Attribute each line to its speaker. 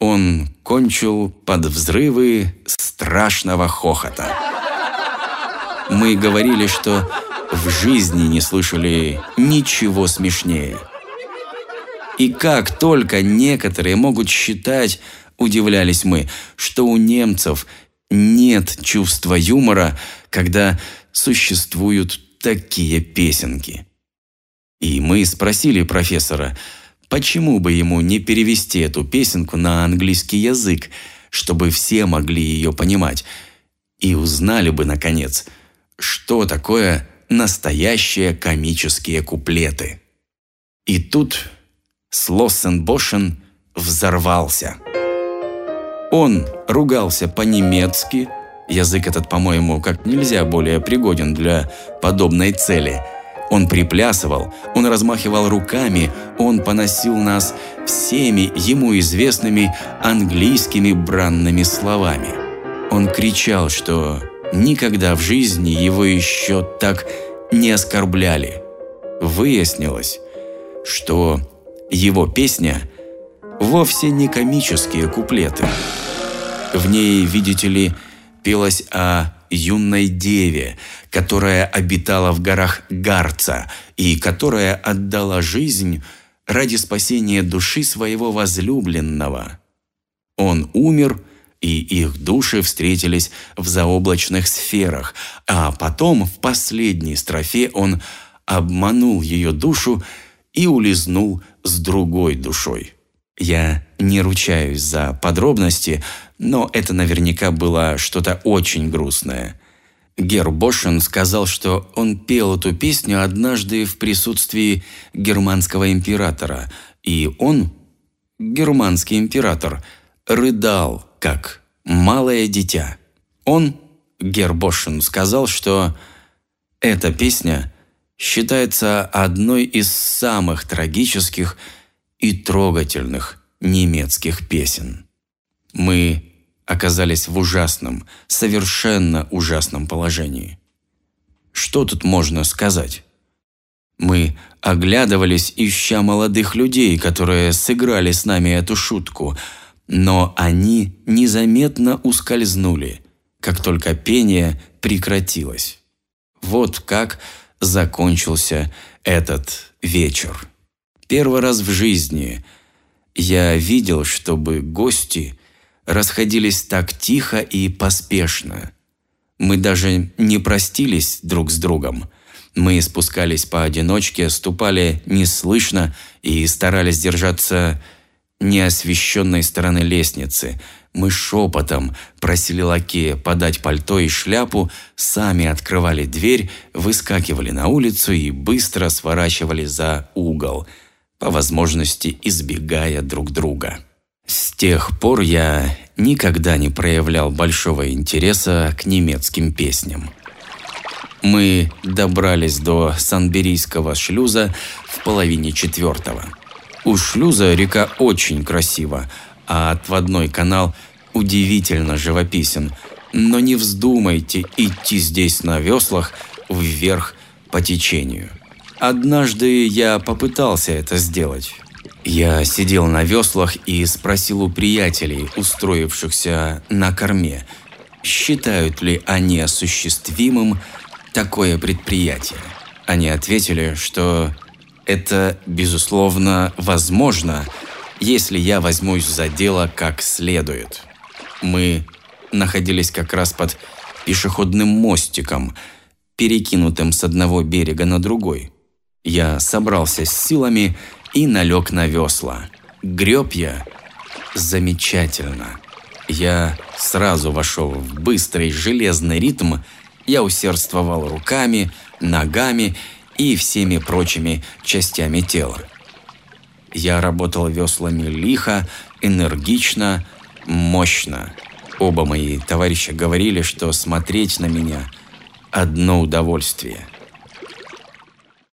Speaker 1: Он кончил под взрывы страшного хохота. Мы говорили, что в жизни не слышали ничего смешнее. И как только некоторые могут считать, удивлялись мы, что у немцев нет чувства юмора, когда существуют такие песенки. И мы спросили профессора, почему бы ему не перевести эту песенку на английский язык, чтобы все могли ее понимать, и узнали бы, наконец, что такое настоящие комические куплеты. И тут Слоссенбошен взорвался. Он ругался по-немецки, язык этот, по-моему, как нельзя более пригоден для подобной цели. Он приплясывал, он размахивал руками, он поносил нас всеми ему известными английскими бранными словами. Он кричал, что никогда в жизни его еще так не оскорбляли. Выяснилось, что его песня вовсе не комические куплеты. В ней, видите ли, пелось о юной деве, которая обитала в горах Гарца и которая отдала жизнь ради спасения души своего возлюбленного. Он умер, и их души встретились в заоблачных сферах, а потом в последней строфе он обманул ее душу и улизнул с другой душой. Я не ручаюсь за подробности, но это наверняка было что-то очень грустное. Гер Бошен сказал, что он пел эту песню однажды в присутствии германского императора, и он, германский император, рыдал, как малое дитя. Он, Гер Бошен, сказал, что эта песня считается одной из самых трагических и трогательных немецких песен. Мы оказались в ужасном, совершенно ужасном положении. Что тут можно сказать? Мы оглядывались, ища молодых людей, которые сыграли с нами эту шутку, но они незаметно ускользнули, как только пение прекратилось. Вот как закончился этот вечер. Первый раз в жизни я видел, чтобы гости расходились так тихо и поспешно. Мы даже не простились друг с другом. Мы спускались поодиночке, ступали неслышно и старались держаться неосвещенной стороны лестницы – мы шепотом просили лакея подать пальто и шляпу, сами открывали дверь, выскакивали на улицу и быстро сворачивали за угол, по возможности избегая друг друга. С тех пор я никогда не проявлял большого интереса к немецким песням. Мы добрались до Санберийского шлюза в половине четвертого. У шлюза река очень красива, а отводной канал удивительно живописен. Но не вздумайте идти здесь на веслах вверх по течению. Однажды я попытался это сделать. Я сидел на веслах и спросил у приятелей, устроившихся на корме, считают ли они осуществимым такое предприятие. Они ответили, что это, безусловно, возможно – если я возьмусь за дело как следует. Мы находились как раз под пешеходным мостиком, перекинутым с одного берега на другой. Я собрался с силами и налег на весла. Греб я замечательно. Я сразу вошел в быстрый железный ритм, я усердствовал руками, ногами и всеми прочими частями тела. Я работал веслами лихо, энергично, мощно. Оба мои товарища говорили, что смотреть на меня – одно удовольствие –